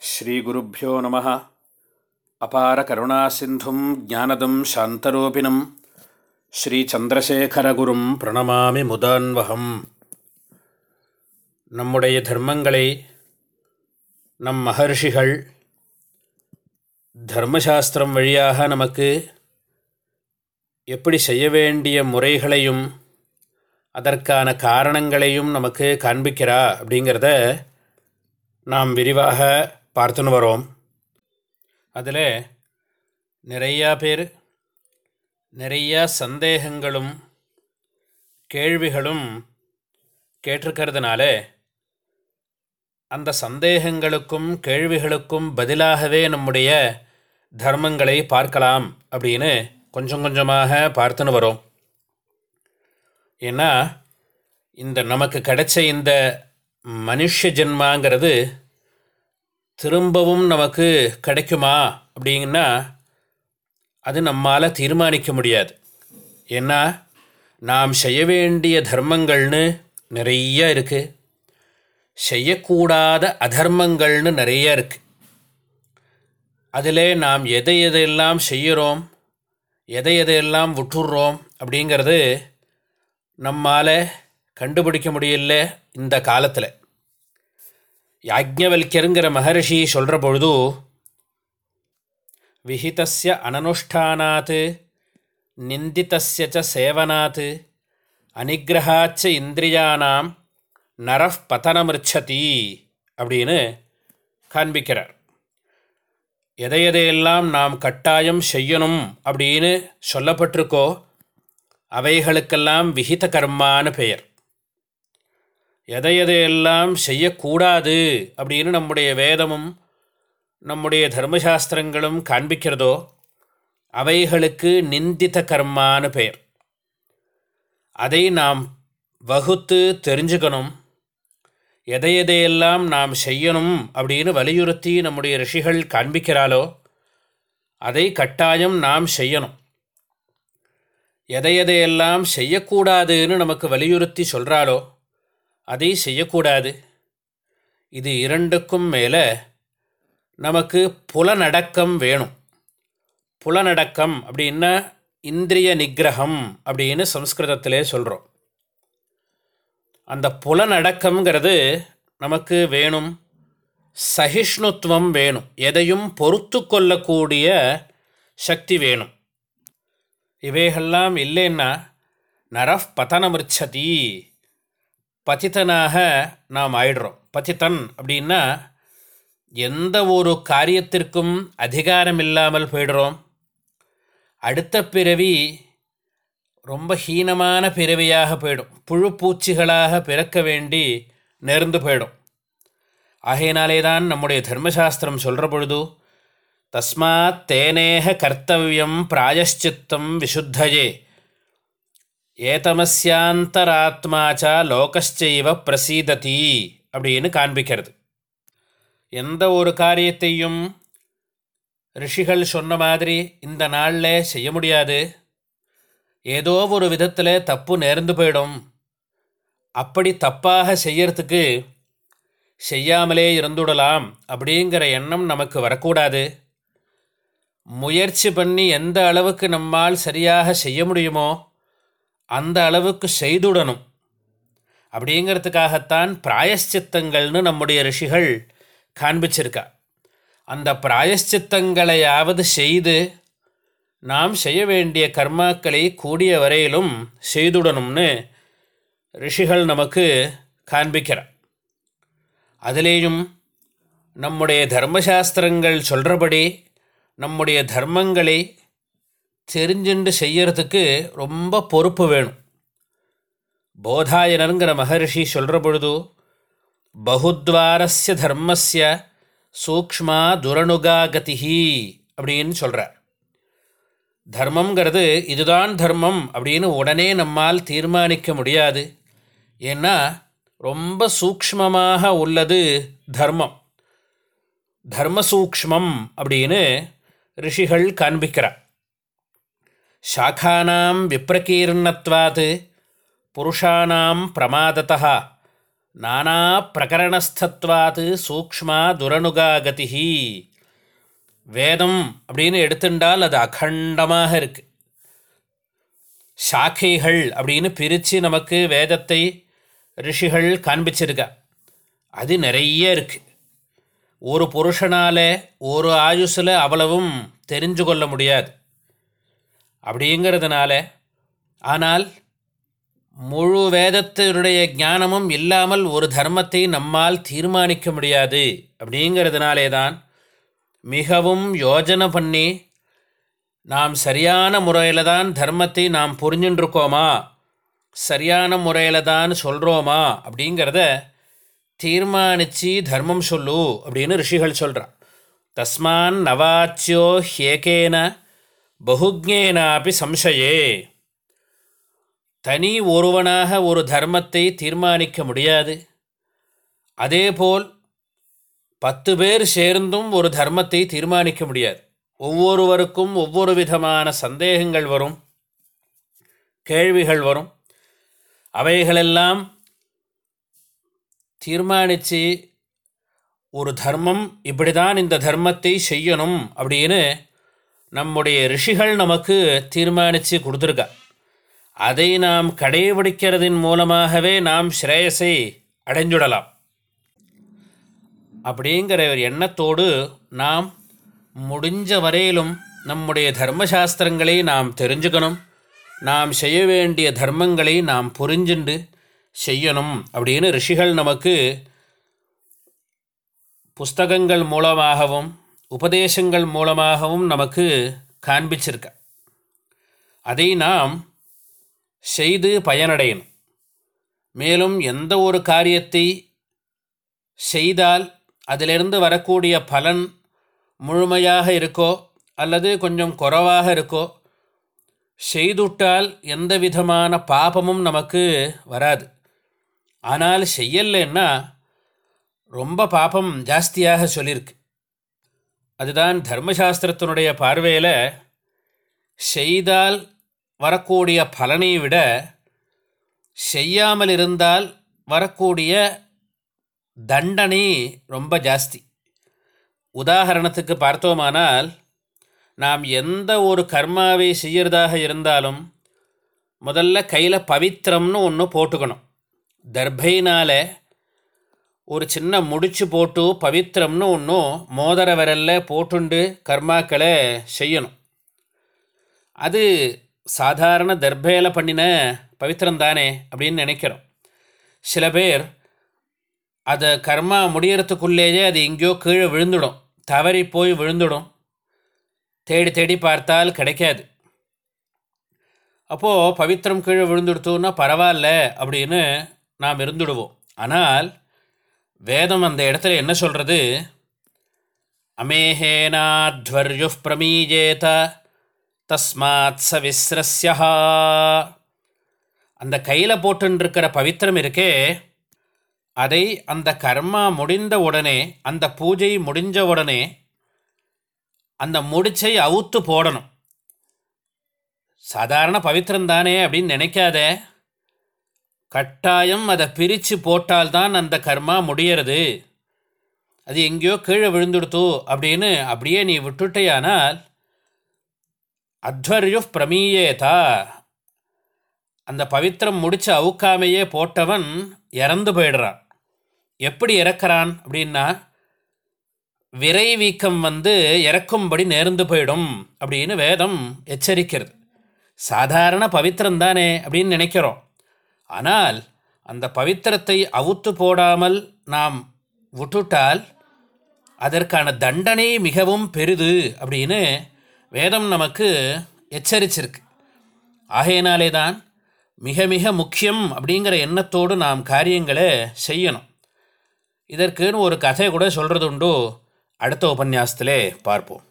ஸ்ரீகுருப்போ நம. அபார கருணா சிந்தும் ஜானதம் சாந்தரூபிணம். ஸ்ரீச்சந்திரசேகரகுரும் பிரணமாமி முதான்வகம். நம்முடைய தர்மங்களை நம் மகர்ஷிகள் தர்மசாஸ்திரம் வழியாக நமக்கு எப்படி செய்ய வேண்டிய முறைகளையும் அதற்கான காரணங்களையும் நமக்கு காண்பிக்கிறா அப்படிங்கிறத நாம் விரிவாக பார்த்துன்னு வரோம். அதில் நிறையா பேர் நிறையா சந்தேகங்களும் கேள்விகளும் கேட்டிருக்கிறதுனால அந்த சந்தேகங்களுக்கும் கேள்விகளுக்கும் பதிலாகவே நம்முடைய தர்மங்களை பார்க்கலாம் அப்படின்னு கொஞ்சம் கொஞ்சமாக பார்த்துன்னு வரோம். ஏன்னா இந்த நமக்கு கிடைச்ச இந்த மனுஷ ஜென்மாங்கிறது திரும்பவும் நமக்கு கிடைக்குமா அப்படிங்கன்னா அது நம்மால் தீர்மானிக்க முடியாது. ஏன்னா நாம் செய்ய வேண்டிய தர்மங்கள்னு நிறைய இருக்குது செய்யக்கூடாத அதர்மங்கள்னு நிறைய இருக்குது அதில் நாம் எதை எதையெல்லாம் செய்கிறோம் எதை எதையெல்லாம் விட்டுடுறோம் அப்படிங்கிறது நம்மால் கண்டுபிடிக்க முடியல இந்த காலத்தில். யாஜ்ஞவல்யருங்கிற மகர்ஷி சொல்கிற பொழுது விஹிதஸ்ய அனனுஷ்டானாத் நிந்தித்தஸ்ய ச சேவனாத் அனிகிரகாச்ச இந்திரியானாம் நரஃப் பதனமிருச்சதி அப்படின்னு காண்பிக்கிறார். எதை எதையெல்லாம் நாம் கட்டாயம் செய்யணும் அப்படின்னு சொல்லப்பட்டிருக்கோ அவைகளுக்கெல்லாம் விகித கர்மான்னு பெயர். எதை எதையெல்லாம் செய்யக்கூடாது அப்படின்னு நம்முடைய வேதமும் நம்முடைய தர்மசாஸ்திரங்களும் காண்பிக்கிறதோ அவைகளுக்கு நிந்தித்த கர்மான்னு பெயர். அதை நாம் வகுத்து தெரிஞ்சுக்கணும். எதை எதையெல்லாம் நாம் செய்யணும் அப்படின்னு வலியுறுத்தி நம்முடைய ரிஷிகள் காண்பிக்கிறாளோ அதை கட்டாயம் நாம் செய்யணும். எதை எதையெல்லாம் செய்யக்கூடாதுன்னு நமக்கு வலியுறுத்தி சொல்கிறாளோ அதை செய்யக்கூடாது. இது இரண்டுக்கும் மேலே நமக்கு புலநடக்கம் வேணும். புலநடக்கம் அப்படின்னா இந்திரிய நிகிரகம் அப்படின்னு சம்ஸ்கிருதத்திலே சொல்கிறோம் அந்த புலநடக்கம்ங்கிறது நமக்கு வேணும். சகிஷ்ணுத்துவம் வேணும். எதையும் பொறுத்து கொள்ளக்கூடிய சக்தி வேணும். இவைகள்லாம் இல்லைன்னா நரஃப் பதனமிருச்சதி. பதித்தனாக நாம் ஆயிடுறோம். பதித்தன் அப்படின்னா எந்த ஒரு காரியத்திற்கும் அதிகாரம் இல்லாமல் போயிடுறோம். அடுத்த பிறவி ரொம்ப ஹீனமான பிறவியாக போயிடும். புழு பூச்சிகளாக பிறக்க வேண்டி நேர்ந்து போயிடும். ஆகையினாலே தான் நம்முடைய தர்மசாஸ்திரம் சொல்கிற பொழுது தஸ்மாத் தேனேக கர்த்தவியம் பிராயஷ்சித்தம் விசுத்தஜே ஏதமஸ்யாந்தராத்மாச்சா லோகச்சைவ பிரசீததி அப்படின்னு காண்பிக்கிறது. எந்த ஒரு காரியத்தையும் ரிஷிகள் சொன்ன மாதிரி இந்த நாளில் செய்ய முடியாது. ஏதோ ஒரு விதத்தில் தப்பு நேர்ந்து போயிடும். அப்படி தப்பாக செய்யறதுக்கு செய்யாமலே இருந்துடலாம் அப்படிங்கிற எண்ணம் நமக்கு வரக்கூடாது. முயற்சி பண்ணி எந்த அளவுக்கு நம்மால் சரியாக செய்ய முடியுமோ அந்த அளவுக்கு செய்துடணும். அப்படிங்கிறதுக்காகத்தான் பிராயஷ்சித்தங்கள்னு நம்முடைய ரிஷிகள் காண்பிச்சிருக்கா. அந்த பிராயஷ்சித்தங்களையாவது செய்து நாம் செய்ய வேண்டிய கர்மாக்களை கூடிய வரையிலும் செய்துடணும்னு ரிஷிகள் நமக்கு காண்பிக்கிறார் அதிலேயும் நம்முடைய தர்மசாஸ்திரங்கள் சொல்கிறபடி நம்முடைய தர்மங்களை தெரிஞ்சுண்டு செய்யறதுக்கு ரொம்ப பொறுப்பு வேணும். போதாயனருங்கிற மகர்ஷி சொல்கிற பொழுது பகுத்வாரஸ்ய தர்மஸ்ய சூக்ஷ்மா துரணுகாகதிஹி அப்படின்னு சொல்கிறார் தர்மங்கிறது இதுதான் தர்மம் அப்படின்னு உடனே நம்மால் தீர்மானிக்க முடியாது. ஏன்னா ரொம்ப சூக்ஷ்மமாக உள்ளது தர்மம். தர்மசூக்மம் அப்படின்னு ரிஷிகள் காண்பிக்கிறார். சாக்கானாம் விப்ரகீர்ணத்வாத் புருஷானாம் பிரமாதத்தா நானா பிரகரணஸ்தத்வாத்து சூக்ஷ்மா துரனுகாகதிஹி வேதம் அப்படின்னு எடுத்துட்டால் அது அகண்டமாக இருக்குது சாக்கைகள் அப்படின்னு பிரித்து நமக்கு வேதத்தை ரிஷிகள் காண்பிச்சிருக்கா. அது நிறைய இருக்குது ஒரு புருஷனால் ஒரு ஆயுசில் அவ்வளவும் தெரிஞ்சு கொள்ள முடியாது. அப்படிங்கிறதுனால ஆனால் முழு வேதத்தினுடைய ஞானமும் இல்லாமல் ஒரு தர்மத்தை நம்மால் தீர்மானிக்க முடியாது. அப்படிங்கிறதுனாலே தான் மிகவும் யோஜனை பண்ணி நாம் சரியான முறையில் தான் தர்மத்தை நாம் புரிஞ்சுட்டுருக்கோமா சரியான முறையில் தான் சொல்கிறோமா அப்படிங்கிறத தீர்மானித்து தர்மம் சொல்லு அப்படின்னு ரிஷிகள் சொல்கிறான் தஸ்மான் நவாச்சியோ ஹேகேன பகுஜேனாப்பி சம்சயே. தனி ஒருவனாக ஒரு தர்மத்தை தீர்மானிக்க முடியாது. அதேபோல் பத்து பேர் சேர்ந்தும் ஒரு தர்மத்தை தீர்மானிக்க முடியாது. ஒவ்வொருவருக்கும் ஒவ்வொரு விதமான சந்தேகங்கள் வரும் கேள்விகள் வரும். அவைகளெல்லாம் தீர்மானித்து ஒரு தர்மம் இப்படி தான் இந்த தர்மத்தை செய்யணும் அப்படின்னு நம்முடைய ரிஷிகள் நமக்கு தீர்மானித்து கொடுத்துருக்கா. அதை நாம் கடைபிடிக்கிறதின் மூலமாகவே நாம் ஸ்ரேயஸை அடைஞ்சுடலாம். அப்படிங்கிற ஒரு எண்ணத்தோடு நாம் முடிஞ்ச வரையிலும் நம்முடைய தர்மசாஸ்திரங்களை நாம் தெரிஞ்சுக்கணும். நாம் செய்ய வேண்டிய தர்மங்களை நாம் புரிஞ்சுண்டு செய்யணும் அப்படின்னு ரிஷிகள் நமக்கு புஸ்தகங்கள் மூலமாகவும் உபதேசங்கள் மூலமாகவும் நமக்கு காண்பிச்சிருக்க. அதை நாம் செய்து பயனடையணும். மேலும் எந்த ஒரு காரியத்தை செய்தால் அதிலிருந்து வரக்கூடிய பலன் முழுமையாக இருக்கோ அல்லது கொஞ்சம் குறைவாக இருக்கோ செய்துட்டால் எந்த விதமான பாபமும் நமக்கு வராது. ஆனால் செய்யலைன்னா ரொம்ப பாபம் ஜாஸ்தியாக சொல்லியிருக்கு. அதுதான் தர்மசாஸ்திரத்தினுடைய பார்வையில் செய்தால் வரக்கூடிய பலனை விட செய்யாமல் இருந்தால் வரக்கூடிய தண்டனை ரொம்ப ஜாஸ்தி. உதாரணத்துக்கு பார்த்தோமானால் நாம் எந்த ஒரு கர்மாவை செய்கிறதாக இருந்தாலும் முதல்ல கையில் பவித்திரம்னு ஒன்று போட்டுக்கணும். தர்பைனால் ஒரு சின்ன முடிச்சு போட்டு பவித்திரம்னு ஒன்றும் மோதிர விரல்ல போட்டுண்டு கர்மாக்களை செய்யணும். அது சாதாரண தர்பையில் பண்ணின பவித்திரம் தானே அப்படின்னு நினைக்கிறோம். சில பேர் அதை கர்மா முடியறதுக்குள்ளேயே அது எங்கேயோ கீழே விழுந்துடும். தவறி போய் விழுந்துடும். தேடி தேடி பார்த்தால் கிடைக்காது. அப்போது பவித்திரம் கீழே விழுந்துடுத்தோன்னா பரவாயில்ல அப்படின்னு நாம் இருந்துடுவோம். ஆனால் வேதம் அந்த இடத்துல என்ன சொல்கிறது அமேஹேனாத்வர்யு பிரமீஜேத தஸ்மாத் ச விஸ்ரஸ்யா அந்த கையில் போட்டுருக்கிற பவித்திரம் இருக்கே அதை அந்த கர்மா முடிந்த உடனே அந்த பூஜை முடிஞ்ச உடனே அந்த முடிச்சை அவுத்து போடணும். சாதாரண பவித்திரம் தானே அப்படின்னு நினைக்காதே. கட்டாயம் அதை பிரித்து போட்டால்தான் அந்த கர்மா முடியறது. அது எங்கேயோ கீழே விழுந்துடுத்தோ அப்படின்னு அப்படியே நீ விட்டுட்டேயானால் அத்வர்யு பிரமீயேதா. அந்த பவித்திரம் முடித்து அவுக்காமையே போட்டவன் இறந்து போயிடுறான். எப்படி இறக்கிறான் அப்படின்னா விரை வீக்கம் வந்து இறக்கும்படி நேர்ந்து போயிடும் அப்படின்னு வேதம் எச்சரிக்கிறது. சாதாரண பவித்திரம் தானே அப்படின்னு நினைக்கிறோம். ஆனால் அந்த பவித்திரத்தை அவுத்து போடாமல் நாம் விட்டுட்டால் அதற்கான தண்டனை மிகவும் பெரிது அப்படின்னு வேதம் நமக்கு எச்சரிச்சிருக்கு. ஆகையினாலே தான் மிக மிக முக்கியம் அப்படிங்கிற எண்ணத்தோடு நாம் காரியங்களை செய்யணும். இதற்குன்னு ஒரு கதை கூட சொல்கிறது உண்டு அடுத்த உபன்யாசத்திலே பார்ப்போம்.